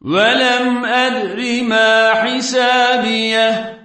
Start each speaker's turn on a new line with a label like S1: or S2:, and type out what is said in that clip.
S1: ولم أدر ما حسابيه.